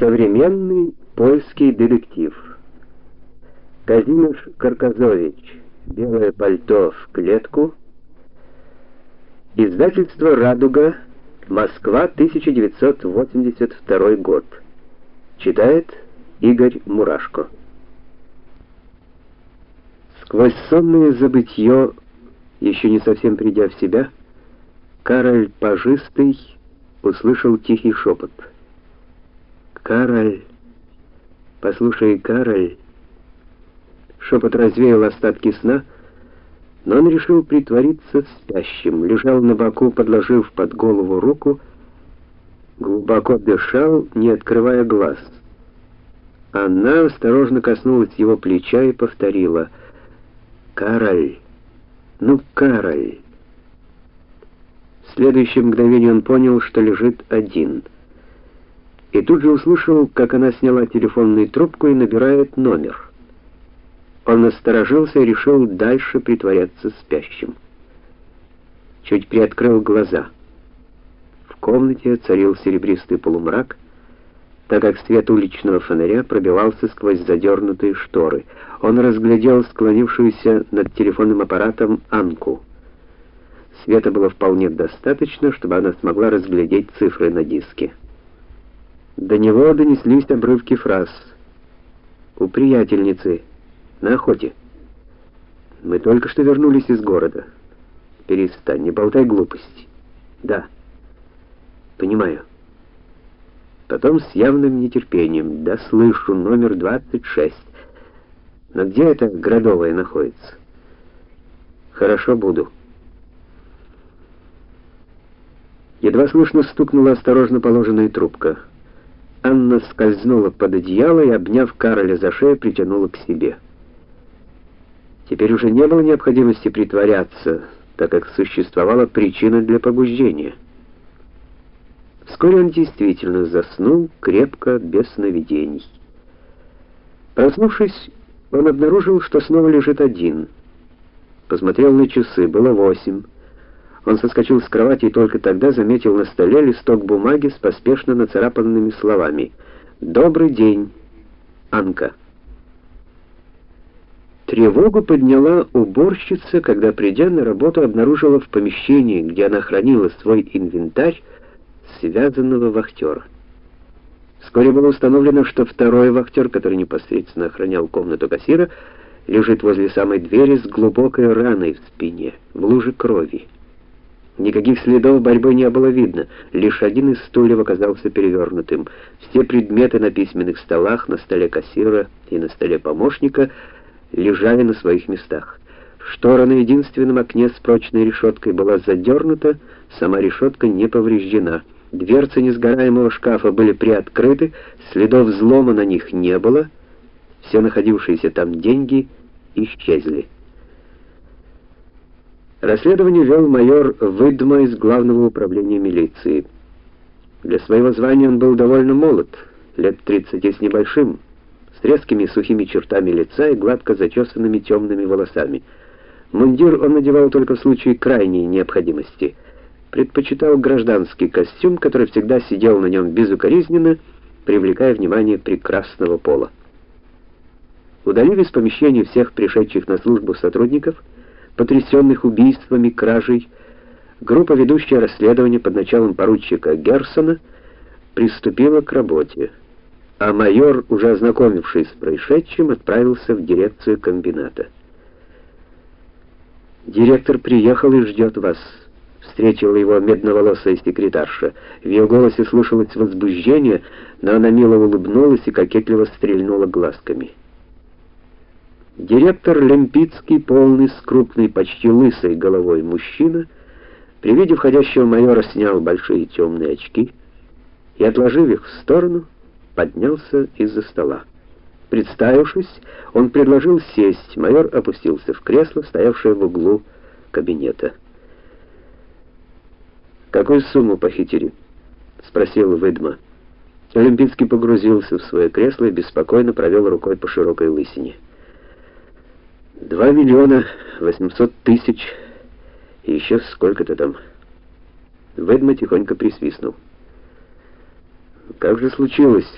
Современный польский детектив. Казимир Карказович. Белое пальто в клетку. Издательство Радуга. Москва, 1982 год. Читает Игорь Мурашко. Сквозь сонное забытье, еще не совсем придя в себя, Кароль Пажистый услышал тихий шепот — Кароль, послушай, Кароль. Шепот развеял остатки сна, но он решил притвориться спящим, лежал на боку, подложив под голову руку, глубоко дышал, не открывая глаз. Она осторожно коснулась его плеча и повторила: "Кароль. Ну, Кароль". В следующее мгновение он понял, что лежит один и тут же услышал, как она сняла телефонную трубку и набирает номер. Он насторожился и решил дальше притворяться спящим. Чуть приоткрыл глаза. В комнате царил серебристый полумрак, так как свет уличного фонаря пробивался сквозь задернутые шторы. Он разглядел склонившуюся над телефонным аппаратом Анку. Света было вполне достаточно, чтобы она смогла разглядеть цифры на диске. До него донеслись обрывки фраз. У приятельницы на охоте. Мы только что вернулись из города. Перестань, не болтай глупости. Да. Понимаю. Потом с явным нетерпением. Да слышу, номер 26. Но где это Градовая находится? Хорошо буду. Едва слышно стукнула осторожно положенная трубка. Анна скользнула под одеяло и, обняв Кароля за шею, притянула к себе. Теперь уже не было необходимости притворяться, так как существовала причина для побуждения. Вскоре он действительно заснул крепко, без сновидений. Проснувшись, он обнаружил, что снова лежит один. Посмотрел на часы, было восемь. Он соскочил с кровати и только тогда заметил на столе листок бумаги с поспешно нацарапанными словами: "Добрый день, Анка". Тревогу подняла уборщица, когда придя на работу, обнаружила в помещении, где она хранила свой инвентарь, связанного вахтера. Вскоре было установлено, что второй вахтер, который непосредственно охранял комнату кассира, лежит возле самой двери с глубокой раной в спине, в луже крови. Никаких следов борьбы не было видно, лишь один из стульев оказался перевернутым. Все предметы на письменных столах, на столе кассира и на столе помощника лежали на своих местах. Штора на единственном окне с прочной решеткой была задернута, сама решетка не повреждена. Дверцы несгораемого шкафа были приоткрыты, следов взлома на них не было. Все находившиеся там деньги исчезли. Расследование вел майор Выдма из Главного управления милиции. Для своего звания он был довольно молод, лет 30 с небольшим, с резкими сухими чертами лица и гладко зачесанными темными волосами. Мундир он надевал только в случае крайней необходимости. Предпочитал гражданский костюм, который всегда сидел на нем безукоризненно, привлекая внимание прекрасного пола. Удалив из помещения всех пришедших на службу сотрудников, потрясенных убийствами, кражей, группа, ведущая расследование под началом поручика Герсона, приступила к работе, а майор, уже ознакомившись с происшедшим, отправился в дирекцию комбината. «Директор приехал и ждет вас», — встретила его медноволосая секретарша. В ее голосе слышалось возбуждение, но она мило улыбнулась и кокетливо стрельнула глазками. Директор Лемпицкий, полный, с крупной, почти лысой головой мужчина, при виде входящего майора снял большие темные очки и, отложив их в сторону, поднялся из-за стола. Представившись, он предложил сесть. Майор опустился в кресло, стоявшее в углу кабинета. «Какую сумму похитили?» — спросил Выдма. Олимпийский погрузился в свое кресло и беспокойно провел рукой по широкой лысине. Два миллиона восемьсот тысяч и еще сколько-то там. Ведма тихонько присвистнул. Как же случилось,